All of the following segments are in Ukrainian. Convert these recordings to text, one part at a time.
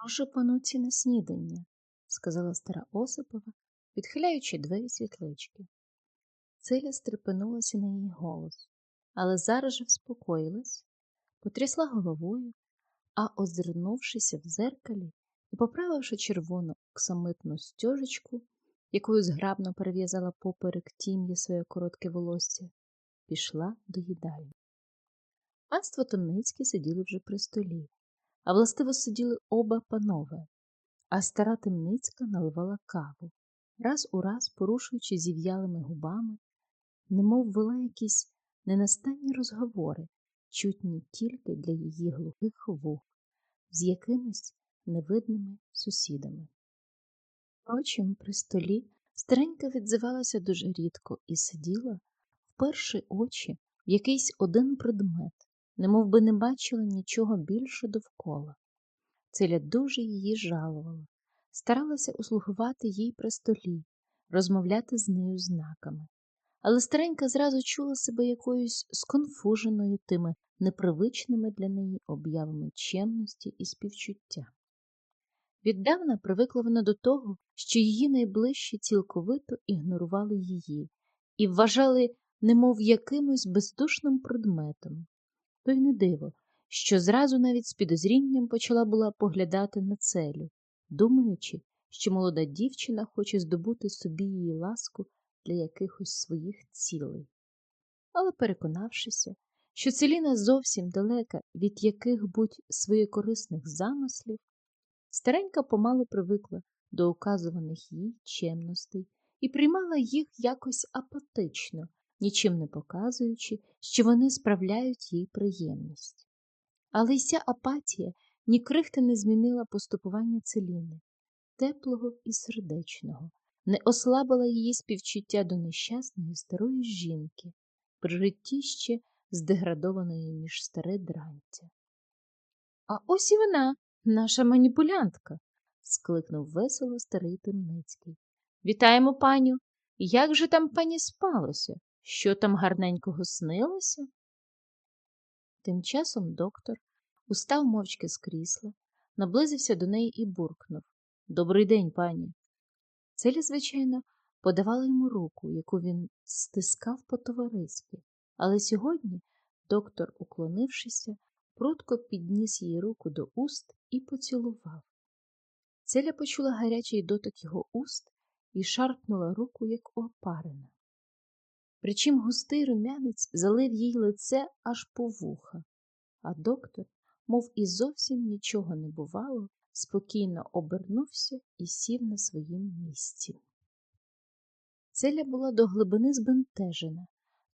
Прошу пануці на снідання, сказала стара Осипова, відхиляючи двері світлички. Циля стрепенулася на її голос, але зараз же вспокоїлась, потрясла головою, а, озирнувшися в зеркалі і поправивши червону оксамитну стьожечку, якою зграбно перев'язала поперек тім'я своє коротке волосся, пішла до їдальні. Панство Темницьке сиділи вже при столі, а властиво сиділи оба панове, а стара темницька наливала каву, раз у раз порушуючи зів'ялими губами, немов вела якісь ненастанні розговори, чутні тільки для її глухих вух, з якимись невидними сусідами. Впрочем, при столі старенька відзивалася дуже рідко і сиділа, вперши очі в якийсь один предмет, немов би не бачила нічого більше довкола. Циля дуже її жалувала, старалася услугувати їй при столі, розмовляти з нею знаками. Але старенька зразу чула себе якоюсь сконфуженою тими непривичними для неї об'явами чемності і співчуття. Віддавна привикла вона до того, що її найближчі цілковито ігнорували її і вважали немов якимось бездушним предметом. То й не диво, що зразу навіть з підозрінням почала була поглядати на целю, думаючи, що молода дівчина хоче здобути собі її ласку для якихось своїх цілей. Але, переконавшися, що Целіна зовсім далека від яких будь своєкорисних замислів, старенька помалу привикла до указуваних їй чемностей і приймала їх якось апатично, нічим не показуючи, що вони справляють їй приємність. Але й ця апатія ні крихти не змінила поступування Целіни, теплого і сердечного, не ослабила її співчуття до нещасної старої жінки, при житті ще здеградованої між старе дрантя. А ось і вона, наша маніпулянтка, скликнув весело старий Темницький. Вітаємо паню. Як же там пані спалося? Що там гарненького снилося? Тим часом доктор устав мовчки з крісла, наблизився до неї і буркнув Добрий день, пані. Целі, звичайно, подавала йому руку, яку він стискав по товариськи, але сьогодні доктор, уклонившися, прудко підніс її руку до уст і поцілував. Целя почула гарячий дотик його уст і шарпнула руку, як опарена. Причим густий рум'янець залив їй лице аж по вуха, а доктор, мов і зовсім нічого не бувало, спокійно обернувся і сів на своїм місці. Целя була до глибини збентежена,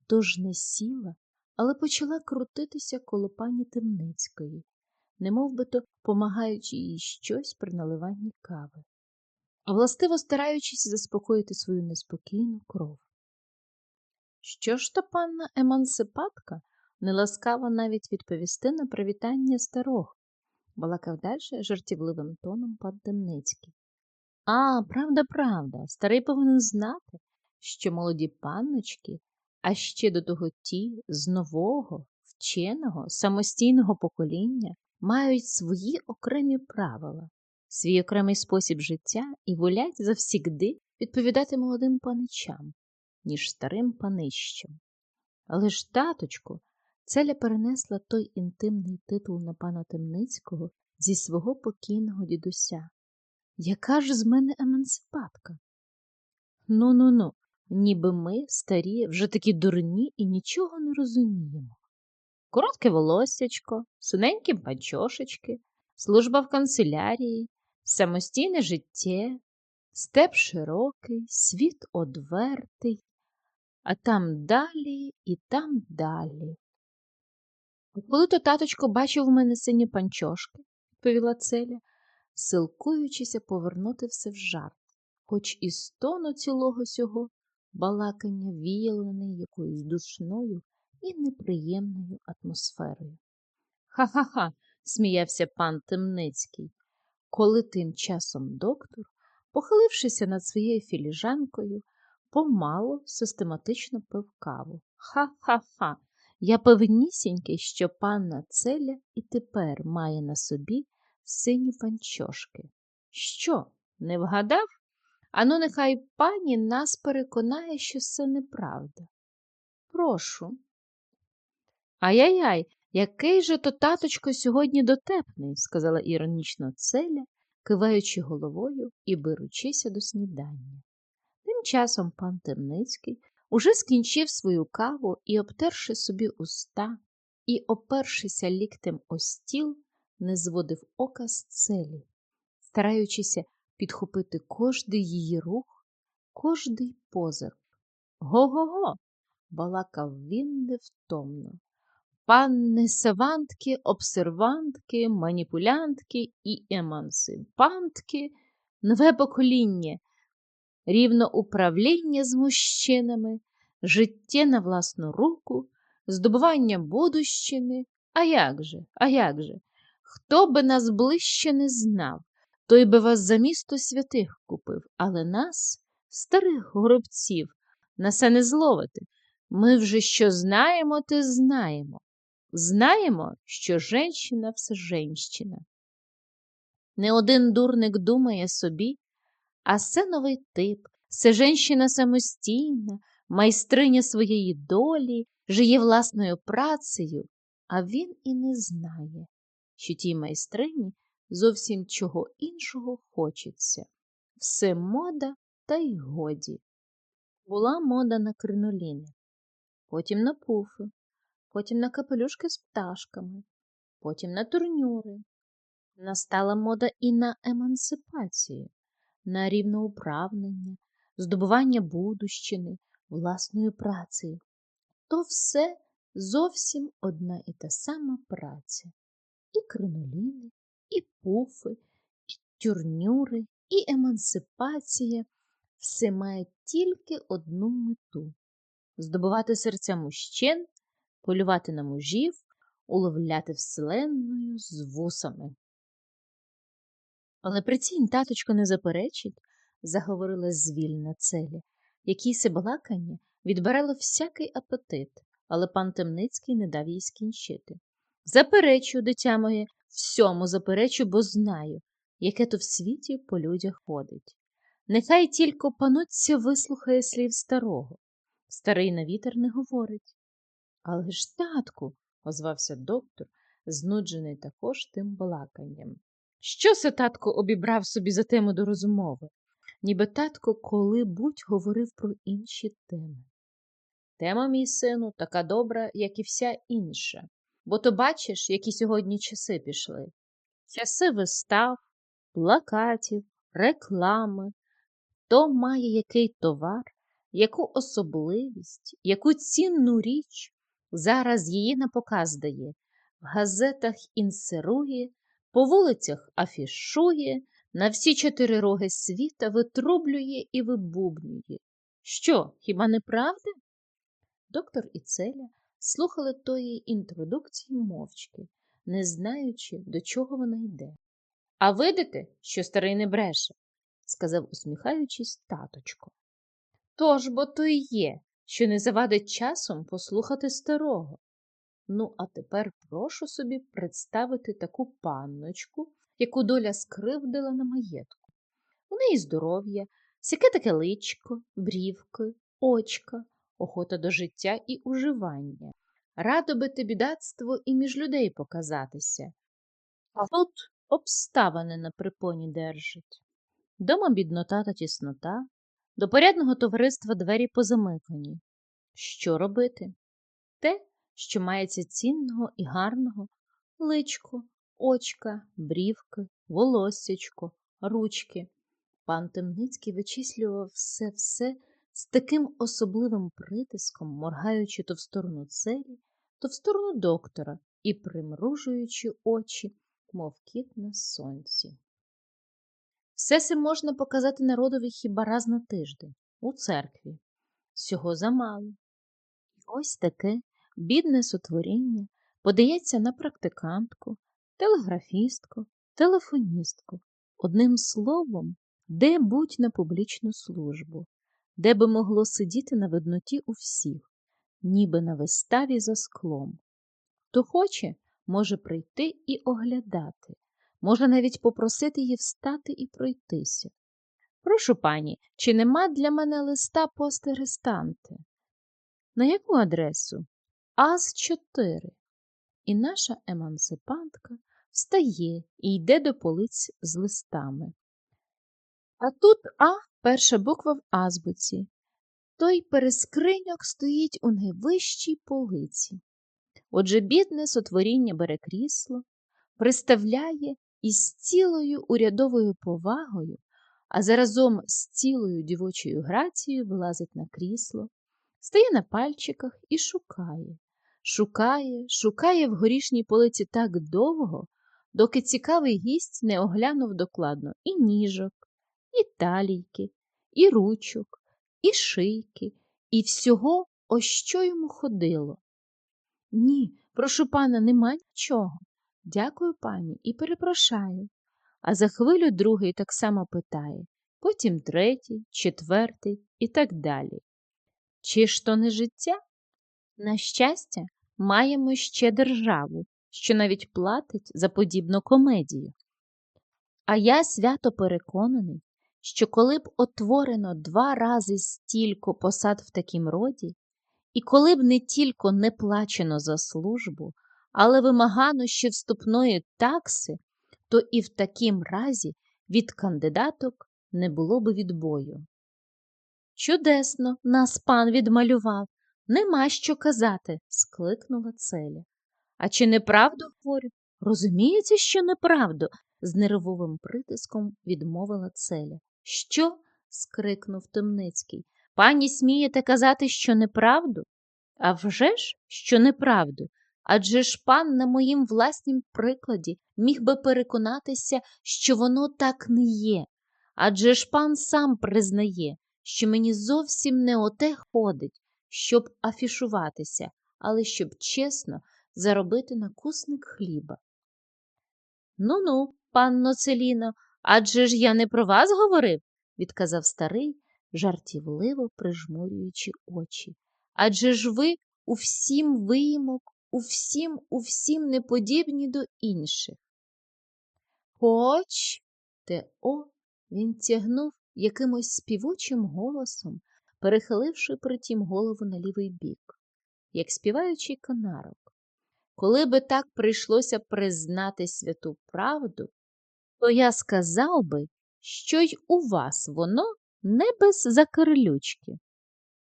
тож не сіла, але почала крутитися коло пані Темницької, немов то помагаючи їй щось при наливанні кави, а властиво стараючись заспокоїти свою неспокійну кров. Що ж то панна емансипатка не ласкава навіть відповісти на привітання старого, балакав далі жартівливим тоном пан Темницький. А, правда, правда, старий повинен знати, що молоді панночки, а ще до того ті з нового, вченого, самостійного покоління мають свої окремі правила, свій окремий спосіб життя і волять завсігди відповідати молодим паничам, ніж старим панищам. Але ж, таточку, Целя перенесла той інтимний титул на пана Темницького зі свого покійного дідуся. Яка ж з мене емансипатка? Ну ну ну, ніби ми, старі, вже такі дурні і нічого не розуміємо. Коротке волоссячко, синенькі панчошечки, служба в канцелярії, самостійне життя, степ широкий, світ одвертий, а там далі і там далі. Коли то таточко бачив у мене сині панчошки, відповіла Целя, силкуючися повернути все в жарт, хоч і стону цілого сього балакання віяло на неї якоюсь душною і неприємною атмосферою. Ха-ха-ха, сміявся пан Темницький, коли тим часом доктор, похилившися над своєю філіжанкою, помало систематично пив каву. Ха-ха-ха. Я певнісінький, що панна Целя і тепер має на собі сині панчошки. Що, не вгадав? Ану, нехай пані нас переконає, що це неправда. Прошу. Ай-яй-яй, який же то таточко сьогодні дотепний, сказала іронічно Целя, киваючи головою і беручися до снідання. Тим часом пан Темницький уже скінчив свою каву і, обтерши собі уста, і, опершися ліктем о стіл, не зводив ока з целі, стараючися підхопити кожний її рух, кожний позир. Го-го-го, балакав він невтомно. Панни савантки, обсервантки, маніпулянтки і емансипантки, нове покоління, рівноуправління з мужчинами, життя на власну руку, здобування будущини. А як же, а як же? Хто би нас ближче не знав, той би вас за місто святих купив, але нас, старих горобців, на це не зловити. Ми вже що знаємо, те знаємо. Знаємо, що женщина все женщина. Не один дурник думає собі, а це новий тип, це женщина самостійна, майстриня своєї долі, жиє власною працею, а він і не знає, що тій майстрині зовсім чого іншого хочеться. Все мода та й годі. Була мода на криноліни, потім на пуфи, потім на капелюшки з пташками, потім на турнюри. Настала мода і на емансипацію, на рівноуправлення, здобування будущини, власною працею. То все зовсім одна і та сама праця. І криноліни, і пуфи, і тюрнюри, і емансипація все має тільки одну мету здобувати серця мужчин, полювати на мужів, уловляти вселенною з вусами. Але прицінь таточко не заперечить, заговорила звільна целя, якій се балакання відбирало всякий апетит, але пан Темницький не дав їй скінчити. Заперечу, дитя моє, всьому заперечу, бо знаю, яке то в світі по людях ходить. Нехай тільки пануться вислухає слів старого. Старий на вітер не говорить. Але ж, татку, озвався доктор, знуджений також тим балаканням. Що се татко обібрав собі за тему до розмови? Ніби татко коли-будь говорив про інші теми. Тема, мій сину, така добра, як і вся інша, бо то бачиш, які сьогодні часи пішли. Часи вистав, плакатів, реклами, хто має який товар, яку особливість, яку цінну річ зараз її на показ дає, в газетах інсерує, по вулицях афішує, на всі чотири роги світа витрублює і вибубнює. Що, хіба не правда? Доктор і Целя слухали тої інтродукції мовчки, не знаючи, до чого вона йде. А видите, що старий не бреше, сказав, усміхаючись, таточко. Тож бо то й є, що не завадить часом послухати старого. Ну, а тепер прошу собі представити таку панночку, яку доля скривдила на маєтку. У неї здоров'я, сяке таке личко, брівки, очка, охота до життя і уживання. Радо би те бідацтво і між людей показатися. А тут обставини на припоні держить. Дома біднота та тіснота, до порядного товариства двері позамикані. Що робити? Те, що мається цінного і гарного личко, очка, брівки, волоссячко, ручки. Пан Темницький вичислював все все з таким особливим притиском, моргаючи то в сторону целі, то в сторону доктора і примружуючи очі, мов кіт на сонці. Все це можна показати народові хіба раз на тиждень у церкві. Всього замало. І ось таке бідне сотворіння подається на практикантку, телеграфістку, телефоністку, одним словом, де будь на публічну службу, де би могло сидіти на видноті у всіх, ніби на виставі за склом. Хто хоче, може прийти і оглядати, Можна навіть попросити її встати і пройтися. Прошу пані, чи нема для мене листа пости рестанти? На яку адресу? АЗ 4. І наша емансипантка встає і йде до полиць з листами. А тут А перша буква в азбуці. Той перескриньок стоїть у найвищій полиці. Отже, бідне сотворіння бере крісло, приставляє із цілою урядовою повагою, а заразом з цілою дівочою грацією вилазить на крісло, стає на пальчиках і шукає. Шукає, шукає в горішній полиці так довго, доки цікавий гість не оглянув докладно і ніжок, і талійки, і ручок, і шийки, і всього, о що йому ходило. Ні, прошу пана, нема нічого. Дякую, пані, і перепрошаю. А за хвилю другий так само питає, потім третій, четвертий і так далі. Чи ж то не життя? На щастя, маємо ще державу, що навіть платить за подібну комедію. А я свято переконаний, що коли б отворено два рази стільки посад в такім роді, і коли б не тільки не плачено за службу, але вимагано ще вступної такси, то і в такім разі від кандидаток не було б відбою. Чудесно, нас пан відмалював, нема що казати, скликнула Целя. А чи неправду говорю? Розуміється, що неправду, з нервовим притиском відмовила Целя. Що? скрикнув Темницький. Пані смієте казати, що неправду? А вже ж, що неправду. Адже ж пан на моїм власнім прикладі міг би переконатися, що воно так не є. Адже ж пан сам признає, що мені зовсім не оте ходить, щоб афішуватися, але щоб чесно заробити на кусник хліба. Ну ну, панно Целіно, адже ж я не про вас говорив, відказав старий, жартівливо прижмурюючи очі. Адже ж ви у всім виїмок, у всім, у всім не подібні до інших. Хоч Тео він тягнув якимось співучим голосом, перехиливши притім голову на лівий бік, як співаючий канарок. Коли би так прийшлося признати святу правду, то я сказав би, що й у вас воно не без закарлючки.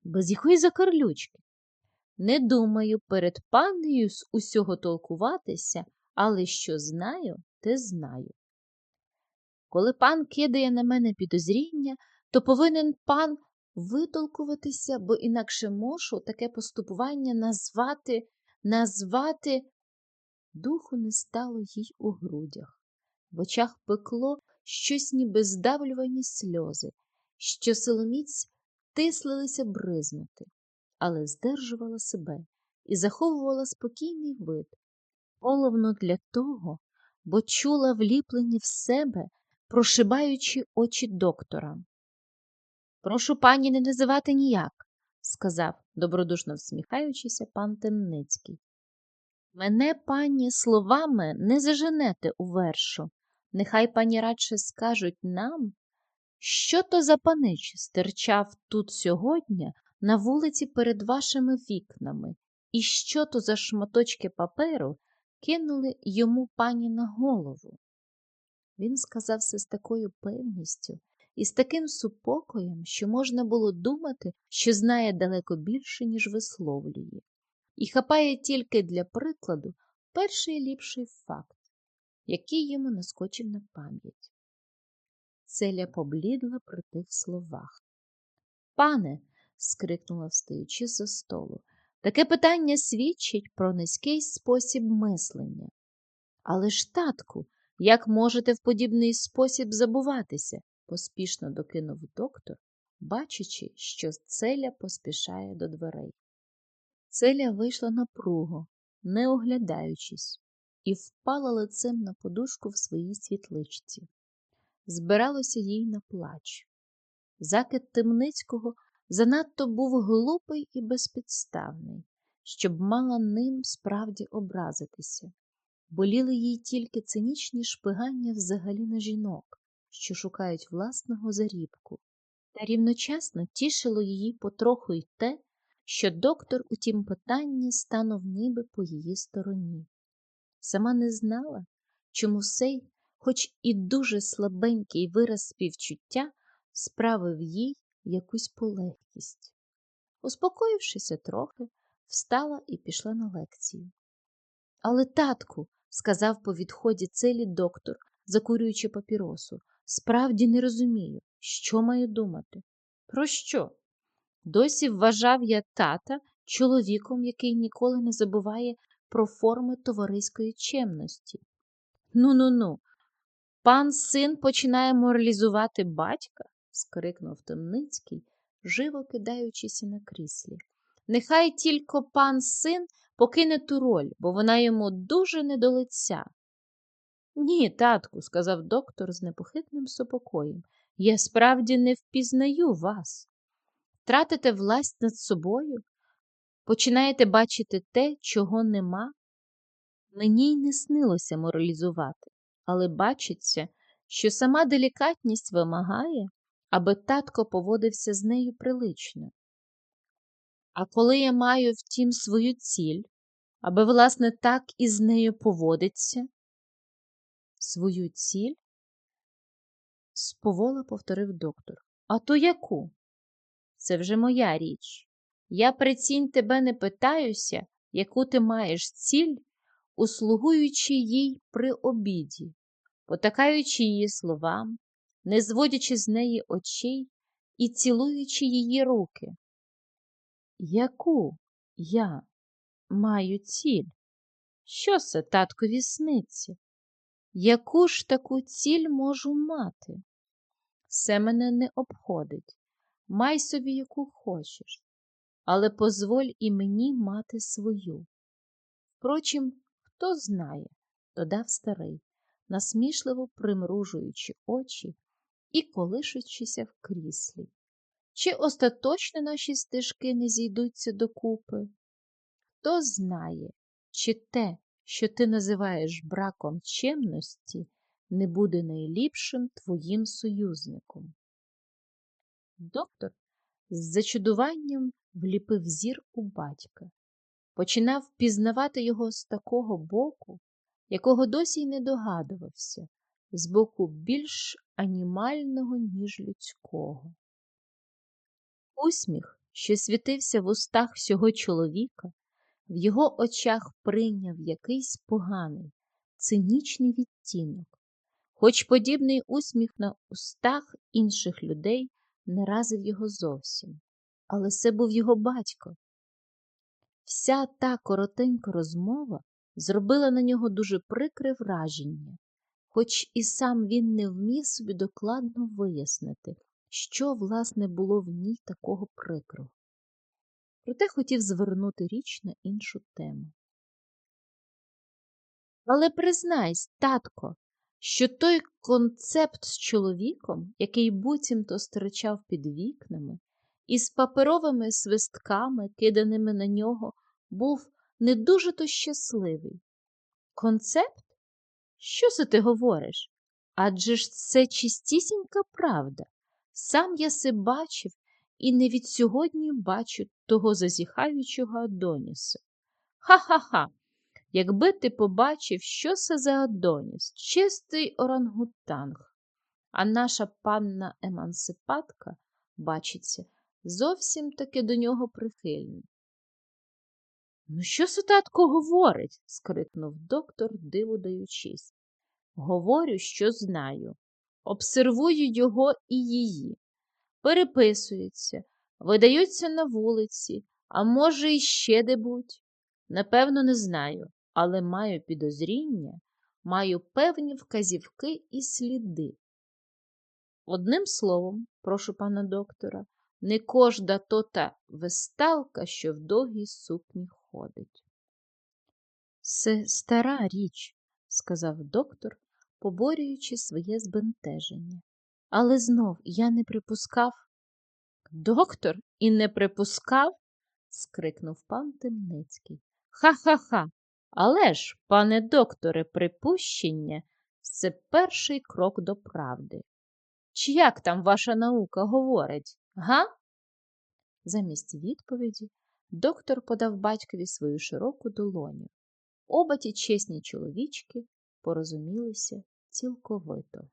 Без якої закарлючки? Не думаю перед панею з усього толкуватися, але що знаю, те знаю. Коли пан кидає на мене підозріння, то повинен пан витолкуватися, бо інакше можу таке поступування назвати, назвати. Духу не стало їй у грудях. В очах пекло щось ніби здавлювані сльози, що силоміць тислилися бризнути, але здержувала себе і заховувала спокійний вид, головно для того, бо чула вліплені в себе, прошибаючи очі доктора. Прошу пані не називати ніяк, сказав, добродушно всміхаючися, пан Темницький. Мене, пані, словами не заженете у вершу. Нехай пані радше скажуть нам, що то за панич стирчав тут сьогодні на вулиці перед вашими вікнами, і що то за шматочки паперу кинули йому пані на голову. Він сказав це з такою певністю і з таким супокоєм, що можна було думати, що знає далеко більше, ніж висловлює, і хапає тільки для прикладу перший ліпший факт, який йому наскочив на пам'ять. Целя поблідла при тих словах. Пане, скрикнула, встаючи за столу, таке питання свідчить про низький спосіб мислення. Але ж, татку, як можете в подібний спосіб забуватися? Поспішно докинув доктор, бачачи, що Целя поспішає до дверей. Целя вийшла напруго, не оглядаючись, і впала лицем на подушку в своїй світличці. Збиралося їй на плач. Закид Темницького занадто був глупий і безпідставний, щоб мала ним справді образитися. боліли їй тільки цинічні шпигання взагалі на жінок, що шукають власного зарібку, та рівночасно тішило її потроху й те, що доктор у тім питанні станув ніби по її стороні. Сама не знала, чому сей, хоч і дуже слабенький вираз співчуття, справив їй якусь полегкість. Успокоївшися трохи, встала і пішла на лекцію. Але, татку, сказав по відході целі доктор, закурюючи папіросу, справді не розумію, що маю думати. Про що? Досі вважав я тата чоловіком, який ніколи не забуває про форми товариської чемності. Ну ну ну, пан син починає моралізувати батька, скрикнув Темницький, живо кидаючися на кріслі. Нехай тільки пан син покине ту роль, бо вона йому дуже не до лиця. Ні, татку, сказав доктор з непохитним супокоєм, я справді не впізнаю вас. Тратите власть над собою, починаєте бачити те, чого нема. Мені й не снилося моралізувати, але бачиться, що сама делікатність вимагає, аби татко поводився з нею прилично. А коли я маю втім свою ціль, аби, власне, так і з нею поводиться, свою ціль, сповола повторив доктор. А то яку? Це вже моя річ. Я прицінь тебе не питаюся, яку ти маєш ціль, услугуючи їй при обіді, потакаючи її словам, не зводячи з неї очей і цілуючи її руки. Яку я маю ціль? Що це таткові сниться? Яку ж таку ціль можу мати? Все мене не обходить. Май собі, яку хочеш, але позволь і мені мати свою. Впрочем, хто знає, додав старий, насмішливо примружуючи очі і колишучися в кріслі. Чи остаточно наші стежки не зійдуться докупи? Хто знає, чи те, що ти називаєш браком чемності, не буде найліпшим твоїм союзником. Доктор з зачудуванням вліпив зір у батька, починав пізнавати його з такого боку, якого досі й не догадувався, з боку більш анімального, ніж людського. Усміх, що світився в устах всього чоловіка, в його очах прийняв якийсь поганий, цинічний відтінок, хоч подібний усміх на устах інших людей не разив його зовсім, але це був його батько. Вся та коротенька розмова зробила на нього дуже прикре враження, хоч і сам він не вмів собі докладно вияснити, що, власне, було в ній такого прикрого. Проте хотів звернути річ на іншу тему. Але признайсь, татко, що той концепт з чоловіком, який буцімто стирчав під вікнами, із паперовими свистками, киданими на нього, був не дуже то щасливий. Концепт? Що це ти говориш? Адже ж це чистісінька правда. Сам я се бачив і не від сьогодні бачу того зазіхаючого Адоніса. Ха-ха-ха! Якби ти побачив, що це за Адоніс, чистий орангутанг, а наша панна емансипатка, бачиться, зовсім таки до нього прихильна. Ну, що це татко говорить? скрикнув доктор, диву даючись. Говорю, що знаю. Обсервую його і її. Переписуються, видаються на вулиці, а може, іще де-будь. Напевно, не знаю, але маю підозріння, маю певні вказівки і сліди. Одним словом, прошу пана доктора, не кожда то та весталка, що в довгій сукні ходить. Це стара річ, сказав доктор, поборюючи своє збентеження. Але знов я не припускав. Доктор і не припускав? скрикнув пан Темницький. Ха-ха-ха. Але ж, пане докторе, припущення це перший крок до правди. Чи як там ваша наука говорить, га? Замість відповіді доктор подав батькові свою широку долоню. Оба ті чесні чоловічки порозумілися цілковито.